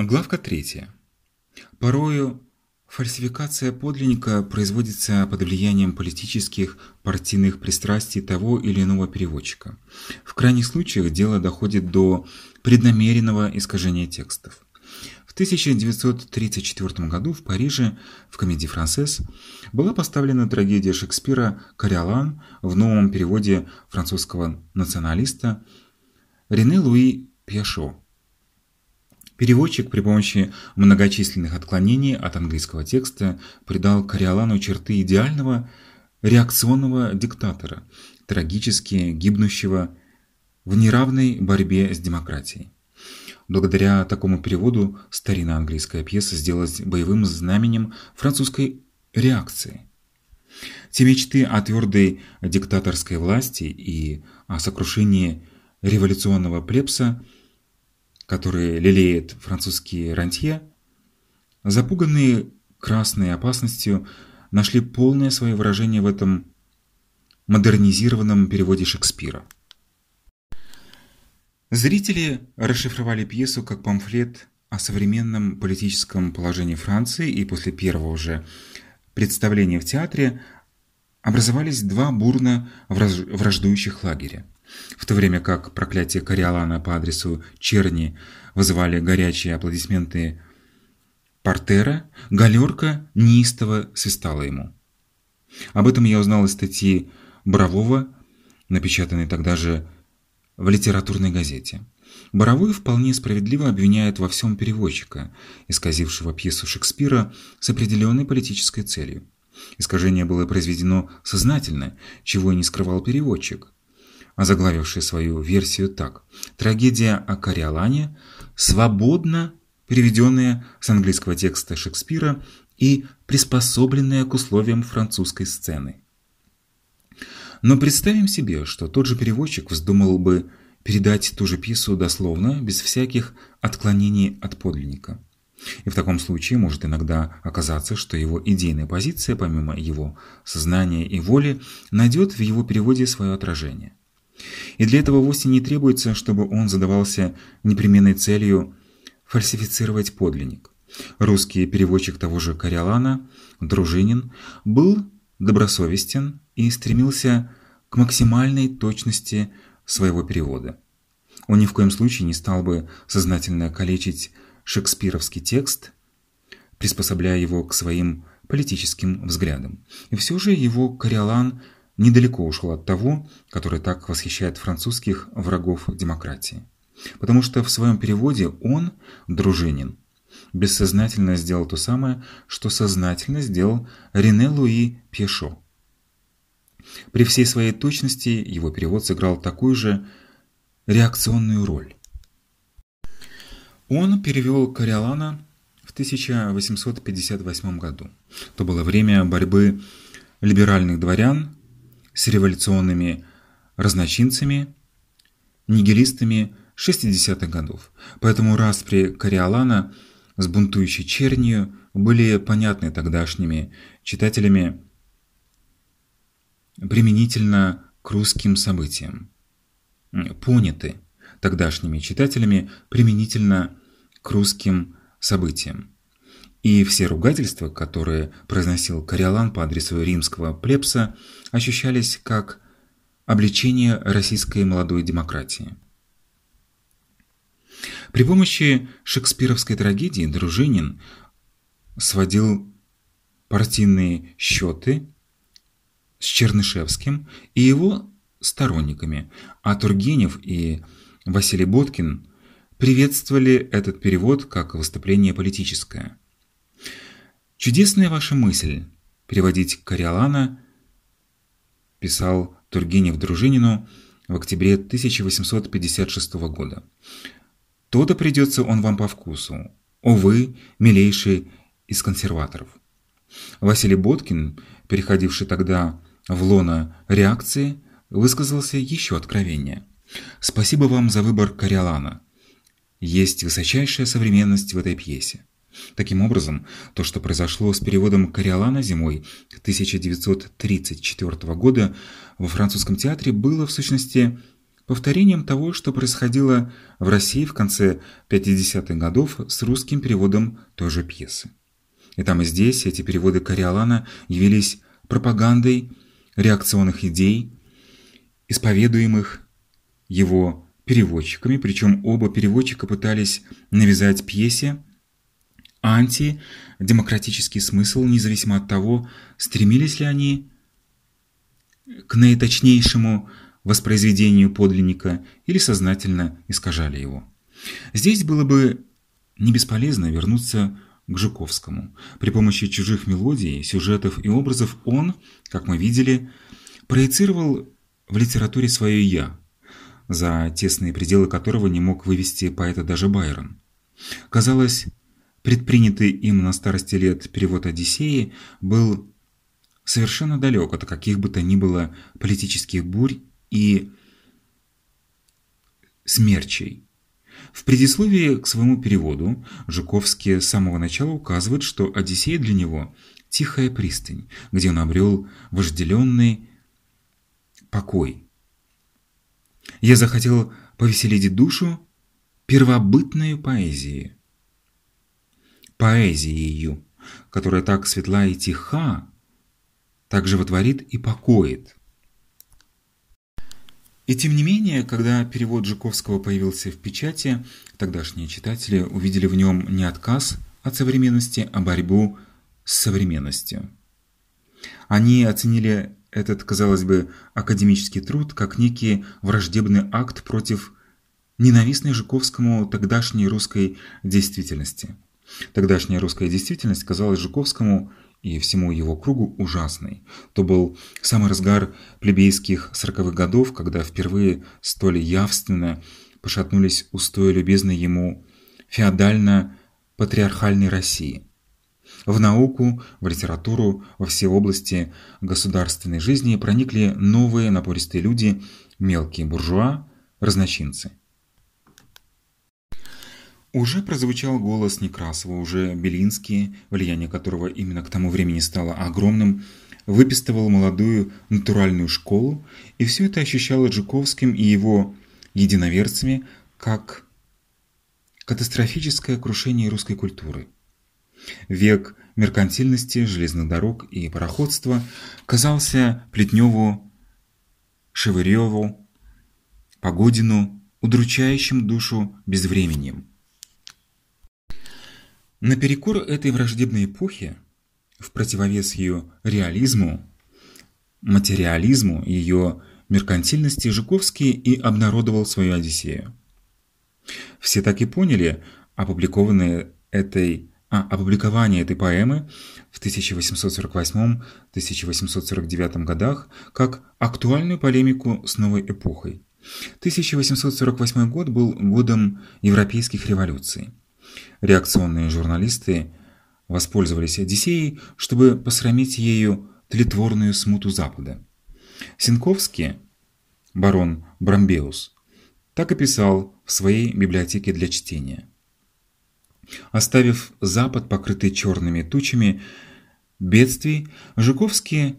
Главка третья. Порою фальсификация подлинника производится под влиянием политических, партийных пристрастий того или иного переводчика. В крайних случаях дело доходит до преднамеренного искажения текстов. В 1934 году в Париже в комедии «Францесс» была поставлена трагедия Шекспира «Кориолан» в новом переводе французского националиста Рене Луи Пьешо. Переводчик при помощи многочисленных отклонений от английского текста придал Кориолану черты идеального реакционного диктатора, трагически гибнущего в неравной борьбе с демократией. Благодаря такому переводу старинная английская пьеса сделалась боевым знаменем французской реакции. Те мечты о твердой диктаторской власти и о сокрушении революционного плебса – которые лелеет французские рантье, запуганные красной опасностью, нашли полное свое выражение в этом модернизированном переводе Шекспира. Зрители расшифровали пьесу как памфлет о современном политическом положении Франции, и после первого же представления в театре образовались два бурно враждующих лагеря. В то время как проклятие Кориолана по адресу Черни вызывали горячие аплодисменты Портера, галерка неистово свистала ему. Об этом я узнал из статьи Борового, напечатанной тогда же в литературной газете. Боровой вполне справедливо обвиняет во всем переводчика, исказившего пьесу Шекспира с определенной политической целью. Искажение было произведено сознательно, чего и не скрывал переводчик озаглавивший свою версию так «Трагедия о Кориолане, свободно переведенная с английского текста Шекспира и приспособленная к условиям французской сцены». Но представим себе, что тот же переводчик вздумал бы передать ту же пьесу дословно, без всяких отклонений от подлинника. И в таком случае может иногда оказаться, что его идейная позиция, помимо его сознания и воли, найдет в его переводе свое отражение. И для этого вовсе не требуется, чтобы он задавался непременной целью фальсифицировать подлинник. Русский переводчик того же Кориолана, Дружинин, был добросовестен и стремился к максимальной точности своего перевода. Он ни в коем случае не стал бы сознательно калечить шекспировский текст, приспособляя его к своим политическим взглядам. И все же его Кориолан – недалеко ушел от того, который так восхищает французских врагов демократии. Потому что в своем переводе он, Дружинин, бессознательно сделал то самое, что сознательно сделал Рене Луи Пьешо. При всей своей точности его перевод сыграл такую же реакционную роль. Он перевел Кориолана в 1858 году. То было время борьбы либеральных дворян с революционными разночинцами, нигилистами 60-х годов. Поэтому распри Кориолана с бунтующей чернью были понятны тогдашними читателями применительно к русским событиям. Поняты тогдашними читателями применительно к русским событиям. И все ругательства, которые произносил Кориолан по адресу римского плебса, ощущались как обличение российской молодой демократии. При помощи шекспировской трагедии Дружинин сводил партийные счеты с Чернышевским и его сторонниками, а Тургенев и Василий Боткин приветствовали этот перевод как выступление политическое. Чудесная ваша мысль переводить Кориолана, писал Тургенев Дружинину в октябре 1856 года. То-то придется он вам по вкусу. О вы, милейший из консерваторов. Василий Боткин, переходивший тогда в лоно реакции, высказался еще откровеннее. Спасибо вам за выбор Кориолана. Есть высочайшая современность в этой пьесе. Таким образом, то, что произошло с переводом Кориолана зимой 1934 года во французском театре, было в сущности повторением того, что происходило в России в конце 50-х годов с русским переводом той же пьесы. И там и здесь эти переводы Кориолана явились пропагандой реакционных идей, исповедуемых его переводчиками, причем оба переводчика пытались навязать пьесе антидемократический смысл, независимо от того, стремились ли они к наиточнейшему воспроизведению подлинника или сознательно искажали его. Здесь было бы не бесполезно вернуться к Жуковскому. При помощи чужих мелодий, сюжетов и образов он, как мы видели, проецировал в литературе свое «я», за тесные пределы которого не мог вывести поэта даже Байрон. Казалось, предпринятый им на старости лет перевод «Одиссеи» был совершенно далек от каких бы то ни было политических бурь и смерчей. В предисловии к своему переводу Жуковский с самого начала указывает, что Одиссея для него – тихая пристань, где он обрел вожделенный покой. Я захотел повеселить душу первобытной поэзией. Поэзией, которая так светла и тиха, так животворит и покоит. И тем не менее, когда перевод Жуковского появился в печати, тогдашние читатели увидели в нем не отказ от современности, а борьбу с современностью. Они оценили этот, казалось бы, академический труд как некий враждебный акт против ненавистной Жуковскому тогдашней русской действительности. Тогдашняя русская действительность казалась Жуковскому и всему его кругу ужасный. То был самый разгар плебейских сороковых годов, когда впервые столь явственно пошатнулись устои любезной ему феодально-патриархальной России. В науку, в литературу, во все области государственной жизни проникли новые напористые люди, мелкие буржуа, разночинцы. Уже прозвучал голос Некрасова, уже Белинский, влияние которого именно к тому времени стало огромным, выпистывал молодую натуральную школу, и все это ощущалось Жуковским и его единоверцами как катастрофическое крушение русской культуры. Век меркантильности, железных дорог и пароходства казался Плетневу, Шевыреву, Погодину удручающим душу безвременем. Наперекор этой враждебной эпохи, в противовес ее реализму, материализму, ее меркантильности, Жуковский и обнародовал свою Одиссею. Все так и поняли опубликованные этой, а, опубликование этой поэмы в 1848-1849 годах как актуальную полемику с новой эпохой. 1848 год был годом европейских революций. Реакционные журналисты воспользовались Одиссеей, чтобы посрамить ею тлетворную смуту Запада. Синковский, барон Брамбеус, так и писал в своей библиотеке для чтения. Оставив Запад, покрытый черными тучами бедствий, Жуковский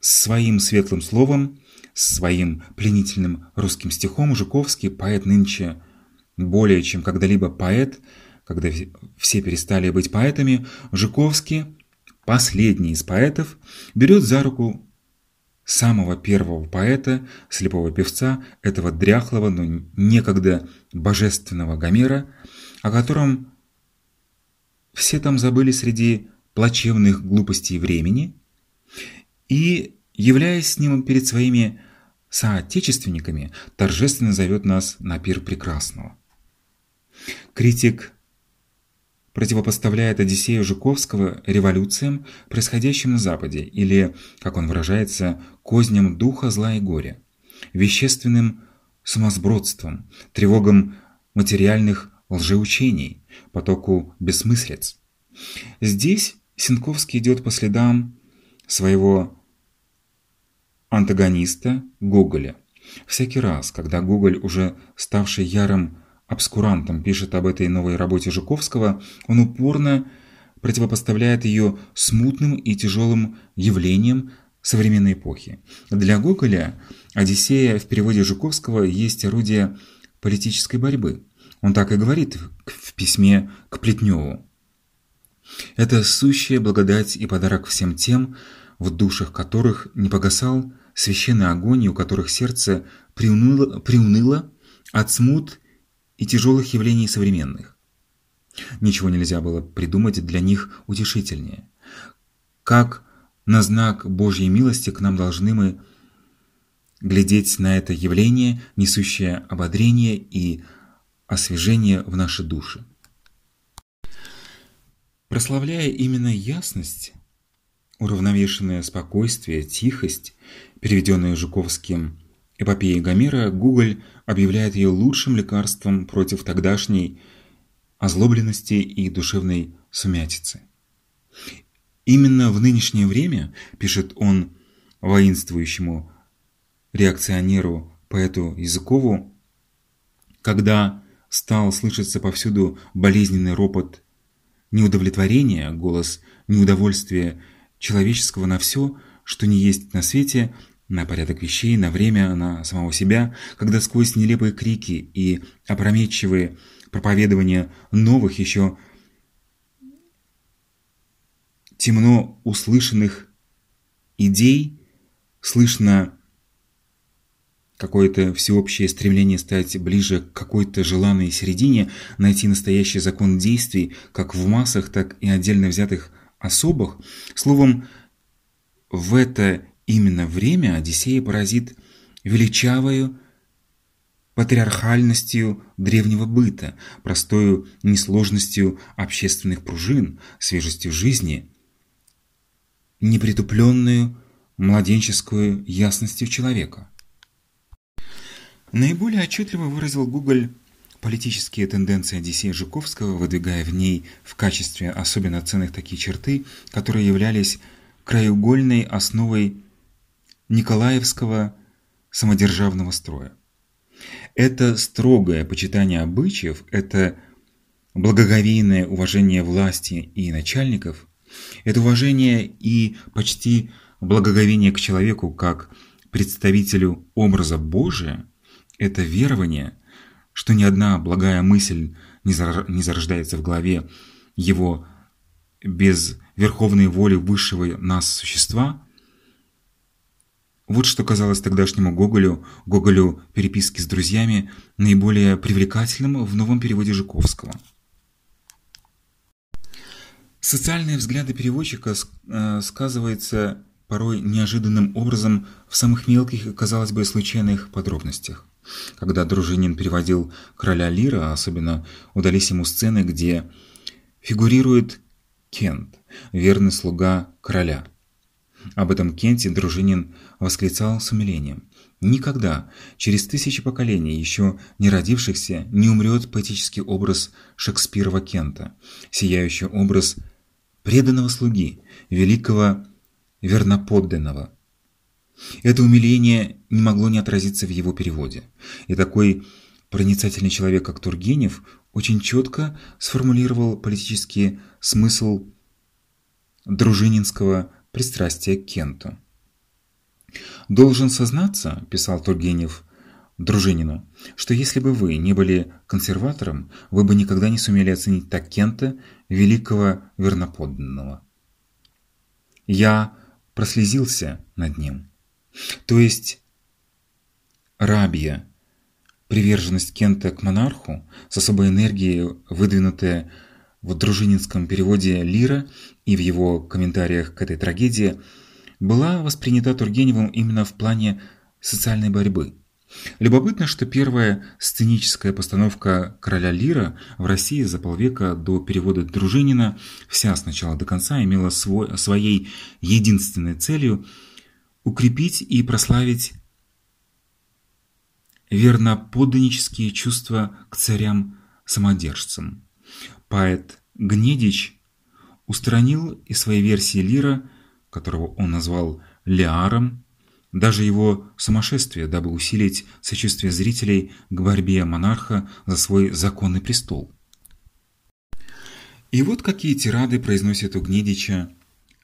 своим светлым словом, своим пленительным русским стихом Жуковский, поэт нынче более чем когда-либо поэт, когда все перестали быть поэтами, Жуковский, последний из поэтов, берет за руку самого первого поэта, слепого певца, этого дряхлого, но некогда божественного Гомера, о котором все там забыли среди плачевных глупостей времени, и, являясь с ним перед своими соотечественниками, торжественно зовет нас на пир прекрасного. Критик противопоставляет Одиссею Жуковского революциям, происходящим на Западе, или, как он выражается, козням духа зла и горя, вещественным сумасбродством, тревогам материальных лжеучений, потоку бессмыслиц. Здесь Синковский идет по следам своего антагониста Гоголя. Всякий раз, когда Гоголь, уже ставший ярым обскурантом пишет об этой новой работе Жуковского, он упорно противопоставляет ее смутным и тяжелым явлениям современной эпохи. Для Гоголя Одиссея в переводе Жуковского есть орудие политической борьбы. Он так и говорит в письме к Плетневу. Это сущая благодать и подарок всем тем, в душах которых не погасал священный огонь, и у которых сердце приуныло, приуныло от смут и тяжелых явлений современных. Ничего нельзя было придумать для них утешительнее. Как на знак Божьей милости к нам должны мы глядеть на это явление, несущее ободрение и освежение в наши души. Прославляя именно ясность, уравновешенное спокойствие, тихость, переведенные Жуковским эпопеей Гомера, Гоголь объявляет ее лучшим лекарством против тогдашней озлобленности и душевной сумятицы. Именно в нынешнее время, пишет он воинствующему реакционеру поэту Языкову, когда стал слышаться повсюду болезненный ропот неудовлетворения, голос неудовольствия человеческого на все, что не есть на свете, на порядок вещей, на время, на самого себя, когда сквозь нелепые крики и опрометчивые проповедования новых еще темно услышанных идей слышно какое-то всеобщее стремление стать ближе к какой-то желанной середине, найти настоящий закон действий как в массах, так и отдельно взятых особых. Словом, в это именно время Одиссея поразит величавою патриархальностью древнего быта, простою несложностью общественных пружин, свежестью жизни, непритупленную младенческую ясностью человека. Наиболее отчетливо выразил Гоголь политические тенденции Одиссея Жуковского, выдвигая в ней в качестве особенно ценных такие черты, которые являлись краеугольной основой Николаевского самодержавного строя. Это строгое почитание обычаев, это благоговейное уважение власти и начальников, это уважение и почти благоговение к человеку как представителю образа Божия – это верование, что ни одна благая мысль не зарождается в голове его без верховной воли высшего нас существа, вот что казалось тогдашнему Гоголю, Гоголю переписки с друзьями, наиболее привлекательным в новом переводе Жуковского. Социальные взгляды переводчика э, сказываются порой неожиданным образом в самых мелких казалось бы, случайных подробностях. Когда Дружинин переводил «Короля Лира», особенно удались ему сцены, где фигурирует Кент, верный слуга короля. Об этом Кенте Дружинин восклицал с умилением. Никогда, через тысячи поколений, еще не родившихся, не умрет поэтический образ Шекспирова Кента, сияющий образ преданного слуги, великого верноподданного, это умиление не могло не отразиться в его переводе. И такой проницательный человек, как Тургенев, очень четко сформулировал политический смысл дружининского пристрастия к Кенту. «Должен сознаться», – писал Тургенев Дружинину, «что если бы вы не были консерватором, вы бы никогда не сумели оценить так Кента, великого верноподданного. Я прослезился над ним». То есть рабья, приверженность Кента к монарху с особой энергией, выдвинутая в дружининском переводе Лира и в его комментариях к этой трагедии, была воспринята Тургеневым именно в плане социальной борьбы. Любопытно, что первая сценическая постановка «Короля Лира» в России за полвека до перевода Дружинина вся с начала до конца имела свой, своей единственной целью – укрепить и прославить верноподданнические чувства к царям-самодержцам. Поэт Гнедич устранил из своей версии лира, которого он назвал Леаром, даже его сумасшествие, дабы усилить сочувствие зрителей к борьбе монарха за свой законный престол. И вот какие тирады произносит у Гнедича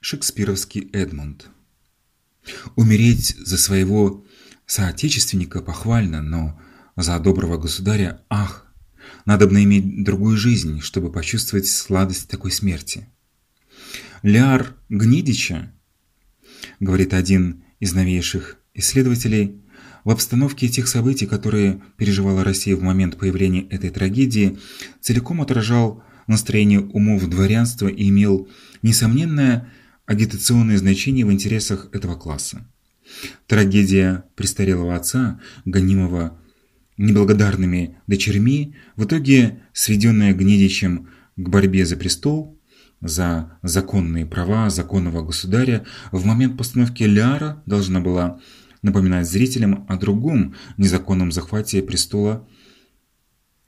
шекспировский Эдмунд. Умереть за своего соотечественника похвально, но за доброго государя ах, надо бы иметь другую жизнь, чтобы почувствовать сладость такой смерти. Ляр Гнидича, говорит один из новейших исследователей, в обстановке тех событий, которые переживала Россия в момент появления этой трагедии, целиком отражал настроение умов дворянства и имел несомненное агитационное значение в интересах этого класса. Трагедия престарелого отца, гонимого неблагодарными дочерьми, в итоге сведенная Гнедичем к борьбе за престол, за законные права законного государя, в момент постановки Ляра должна была напоминать зрителям о другом незаконном захвате престола,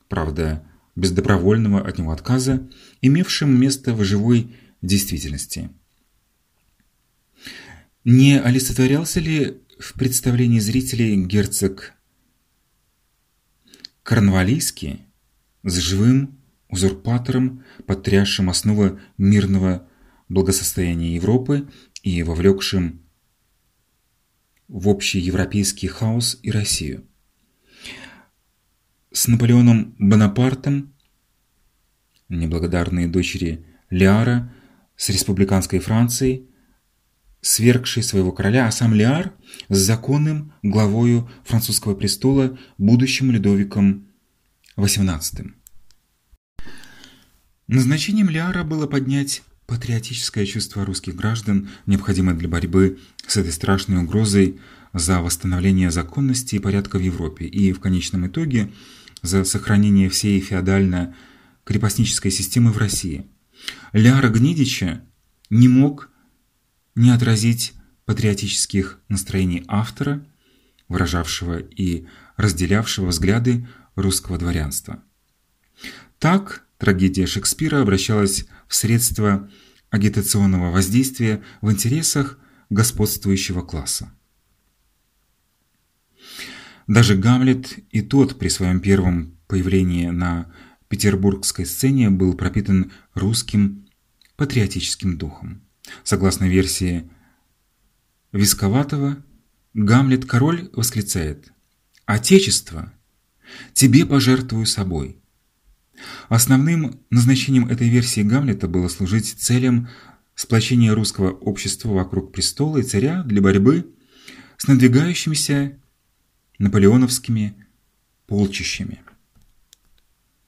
правда, без добровольного от него отказа, имевшем место в живой действительности. Не олицетворялся ли в представлении зрителей герцог Корнвалийский с живым узурпатором, потрясшим основы мирного благосостояния Европы и вовлекшим в общий европейский хаос и Россию. С Наполеоном Бонапартом, неблагодарные дочери Лиара, с республиканской Францией, свергший своего короля, а сам Лиар с законным главою французского престола, будущим Людовиком XVIII. Назначением Лиара было поднять патриотическое чувство русских граждан, необходимое для борьбы с этой страшной угрозой за восстановление законности и порядка в Европе и, в конечном итоге, за сохранение всей феодально-крепостнической системы в России. Ляра Гнедича не мог не отразить патриотических настроений автора, выражавшего и разделявшего взгляды русского дворянства. Так трагедия Шекспира обращалась в средство агитационного воздействия в интересах господствующего класса. Даже Гамлет и тот при своем первом появлении на петербургской сцене был пропитан русским патриотическим духом. Согласно версии Висковатого, Гамлет-король восклицает «Отечество! Тебе пожертвую собой!» Основным назначением этой версии Гамлета было служить целям сплочения русского общества вокруг престола и царя для борьбы с надвигающимися наполеоновскими полчищами.